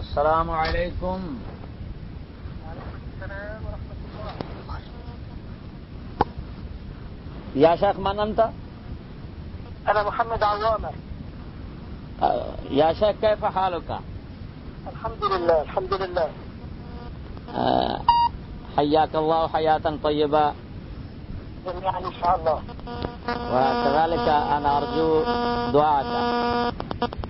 السلام علیکم۔ یا شیخ من انت؟ انا محمد عوامر یا شیخ کیف حالك الحمد لله الحمد لله حياك الله حياة طيبة جميعا ان شاء الله وكذلك انا ارجو دعاءك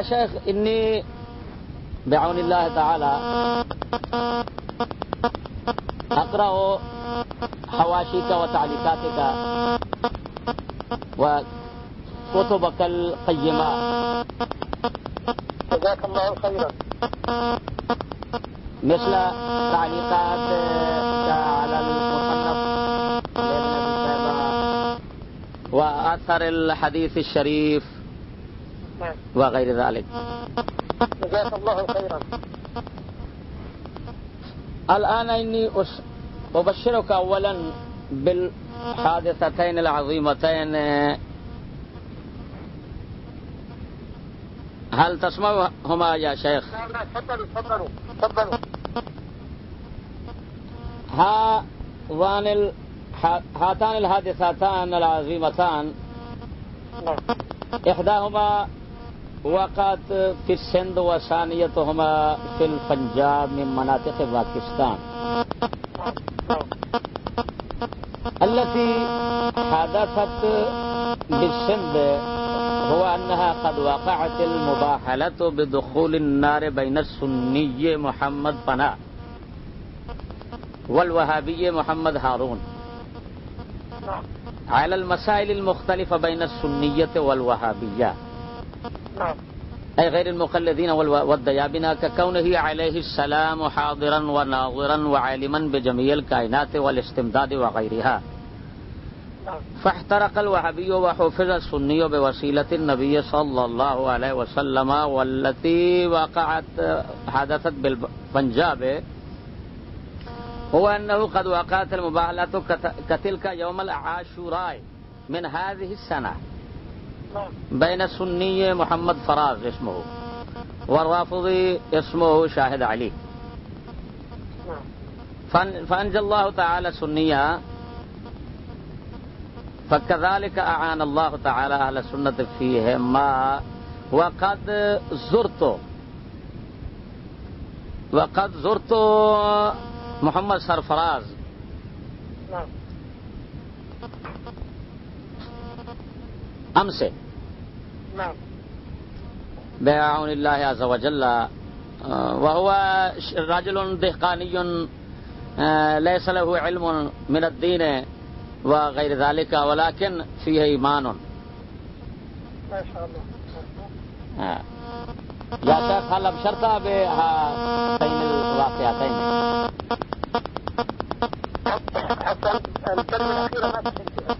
شيخ إني بعون الله تعالى أقرأ حواشيك وتعليقاتك وكتبك القيمة جزاك الله خيرا مثل تعليقات على المصنف لابن ابي شيبه واثر الحديث الشريف نعم وغير ذلك. جزاك الله خيرا. الان اني أس- ابشرك اولا بالحادثتين العظيمتين. هل تسمعهما يا شيخ؟ تفضلوا تفضلوا تفضلوا. هذان ال... ها- هاتان الحادثتان العظيمتان. نعم إحداهما وقعت في السند وثانيتهما في البنجاب من مناطق باكستان نعم التي حدثت بالسند هو أنها قد وقعت المباحلة بدخول النار بين السني محمد فنا والوهابي محمد هارون۔ على المسائل المختلفة بين السنية والوهابية۔ نعم أي غير المقلدين والو- والديابنة ككونه عليه السلام حاضرا وناظرا وعالما بجميع الكائنات والاستمداد وغيرها. نعم فاحترق الوهابي وحفظ السني بوسيلة النبي صلى الله عليه وسلم والتي وقعت حدثت بالبنجاب. هو أنه قد وقعت المباهلة كتلك يوم العاشوراء من هذه السنة. نعم بين السني محمد فراز اسمه والرافضي اسمه شاهد علي نعم فان- فأنجى الله تعالى سنيا فكذلك أعان الله تعالى أهل السنة فيه ما وقد زرت وقد زرت محمد سرفراز نعم. أمس نعم بعون الله عز وجل آه، وهو ش- رجل دهقاني آه، ليس له علم من الدين وغير ذلك ولكن فيه إيمان ما شاء الله آه. يا شيخ هل أبشرت بهاتين الواقعتين حتى الكلمة الأخيرة ما فهمتها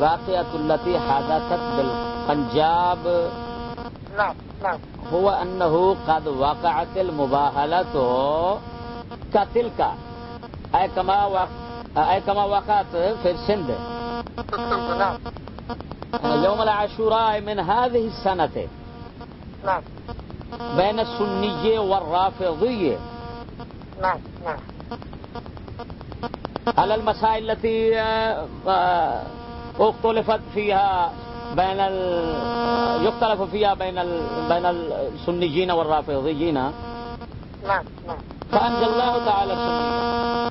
الواقعة التي حدثت نعم هو أنه قد وقعت المباهلة كتلك. أي كما وق... أي كما وقعت في السند. يوم العاشوراء من هذه السنة. نعم. بين السنية والرافضية نعم نعم على المسائل التي آه، آه، اختلفت فيها بين ال... يختلف فيها بين ال... بين السنيين والرافضيين. نعم نعم فأنزل الله تعالى السنية.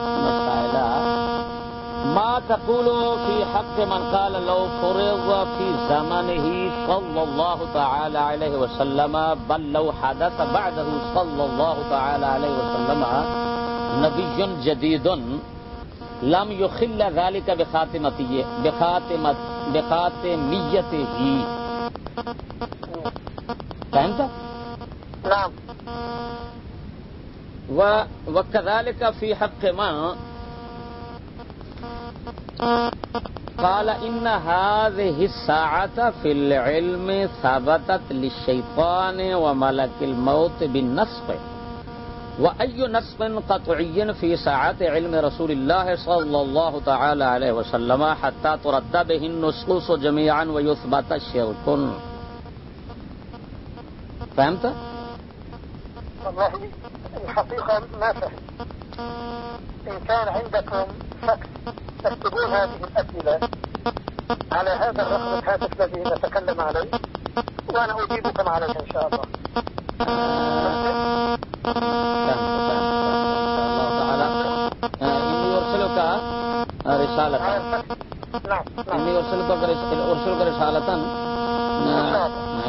ما تقول في حق من قال لو فرض في زمنه صلى الله تعالى عليه وسلم بل لو حدث بعده صلى الله تعالى عليه وسلم نبي جديد لم يخل ذلك بخاتمته بخاتمة بخاتميته فهمت؟ نعم و وكذلك في حق من قال إن هذه الساعة في العلم ثبتت للشيطان وملك الموت بالنصف وأي نصف قطعي في ساعة علم رسول الله صلى الله تعالى عليه وسلم حتى ترد به النصوص جميعا ويثبت الشرك. فهمت؟ والله، الحقيقة ما فهم إن كان عندكم فكس تكتبون هذه الأسئلة على هذا الرقم الهاتف الذي نتكلم عليه وأنا أجيبكم عليه إن شاء الله. رسالة. نعم إني نعم. أرسلك رس- أرسلك رسالة.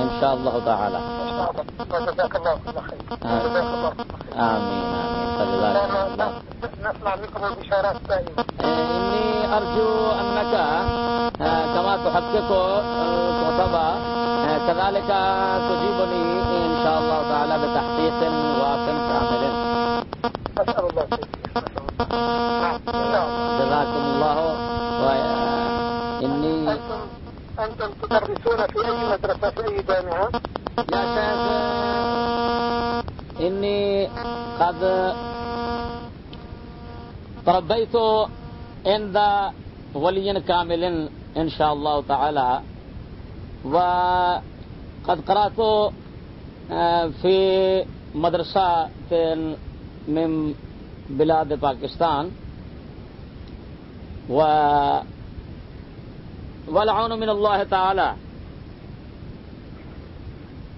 إن شاء الله تعالى. إن شاء الله. وجزاك الله كل خير جزاك الله خير. آمين آمين. فجزاك الله إني أرجو أنك كما تحقق الكتب كذلك تجيبني إن شاء الله تعالى بتحقيق واف كامل أسأل الله جزاكم الله و- إني أنتم تدرسون في أي مدرسة في أي جامعة؟ يا شيخ إني قد تربيت عند ولي كامل إن شاء الله تعالى وقد قرأت آه، في مدرسة من بلاد باكستان و والعون من الله تعالى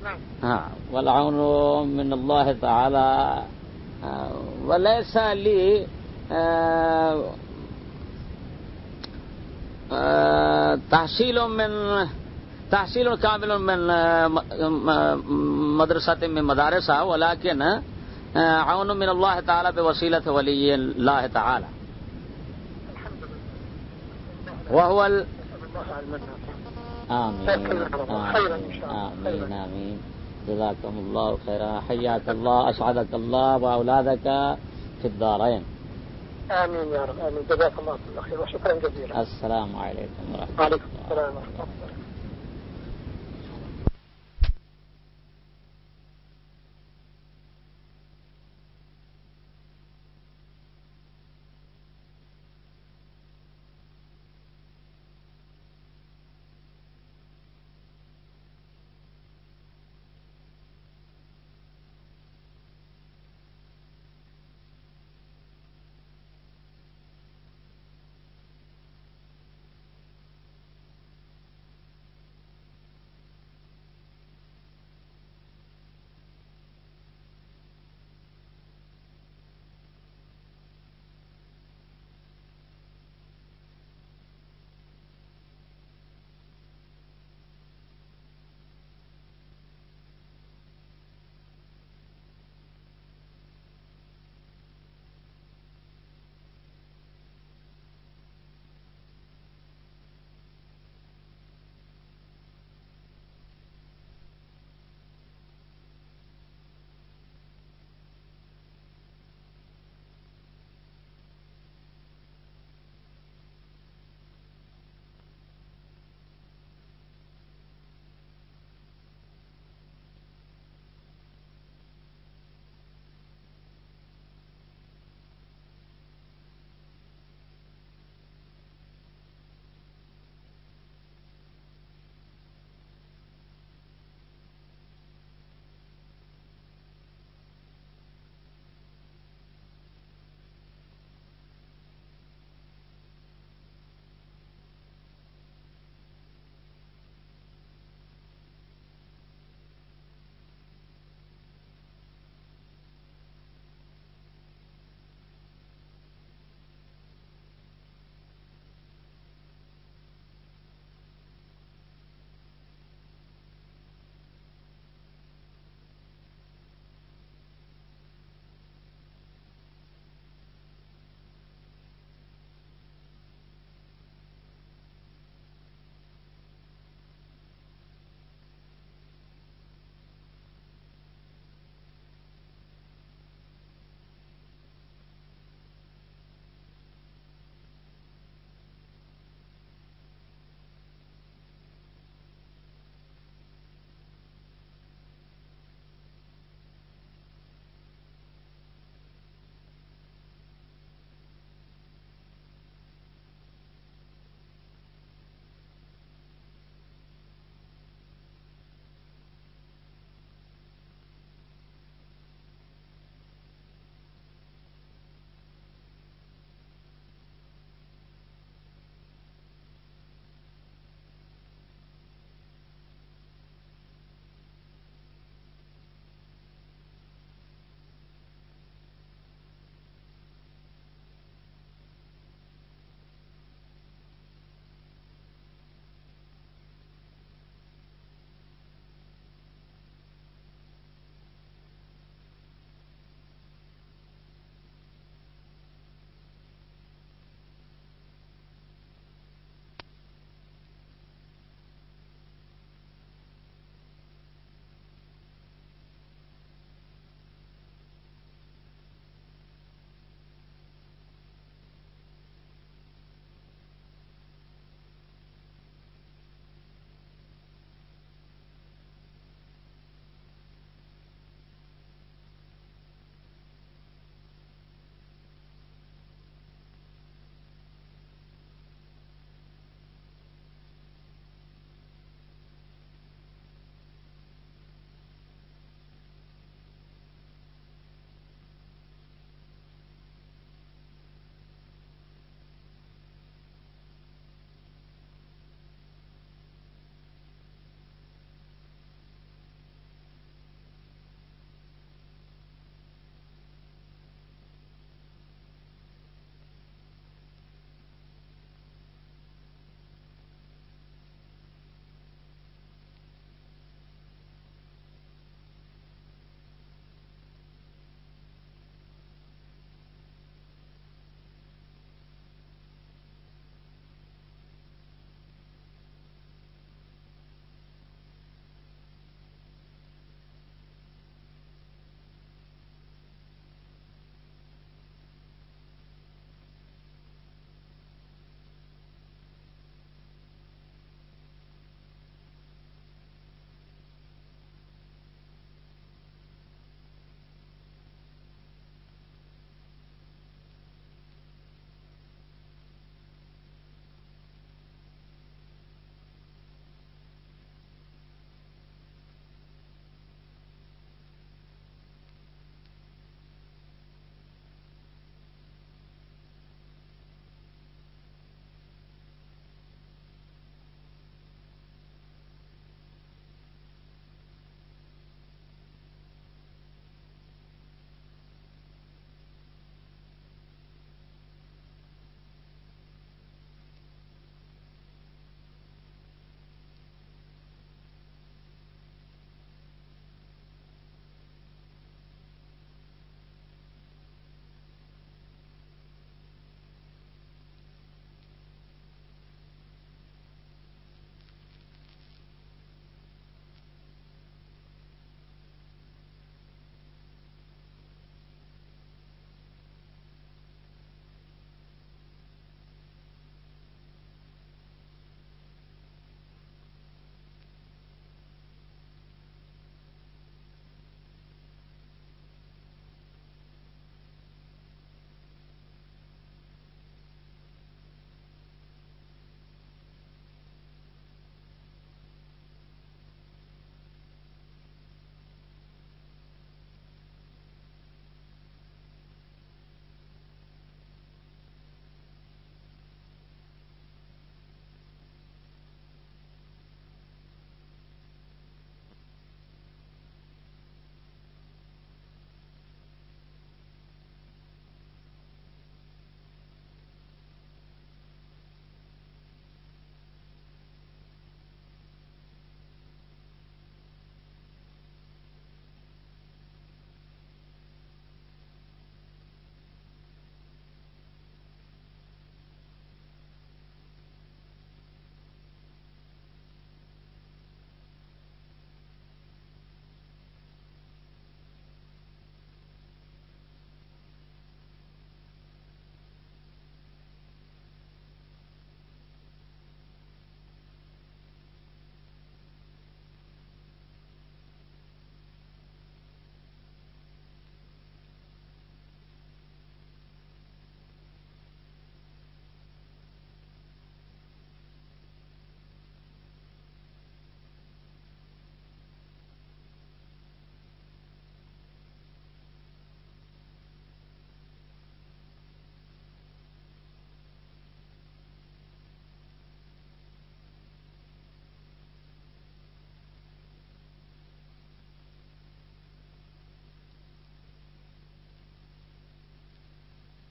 نعم. ها والعون من الله تعالى آه، وليس لي من تحصيل كامل من آه، م- م- مدرسة من عون من الله تعالى بوسيلة ولي الله تعالى الحمد لله وهو ال... نسأل الله علما نافعا جزاكم الله خيرا حياك الله أسعدك الله وأولادك في الدارين آمين يا رب آمين. جزاك الله خير. وشكرا جزيلا. السلام عليكم ورحمة الله. وعليكم السلام ورحمة الله.